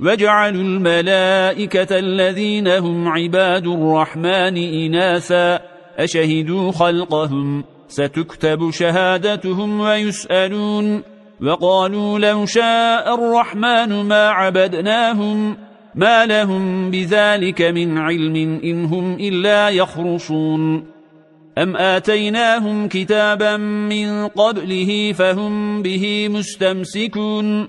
وجعلوا الملائكة الذين هم عباد الرحمن إناثا أشهدوا خلقهم ستكتب شهادتهم ويسألون وقالوا لو شاء الرحمن ما عبدناهم ما لهم بذلك من علم إن هم إلا يخرصون أم آتيناهم كتابا من قبله فهم به مستمسكون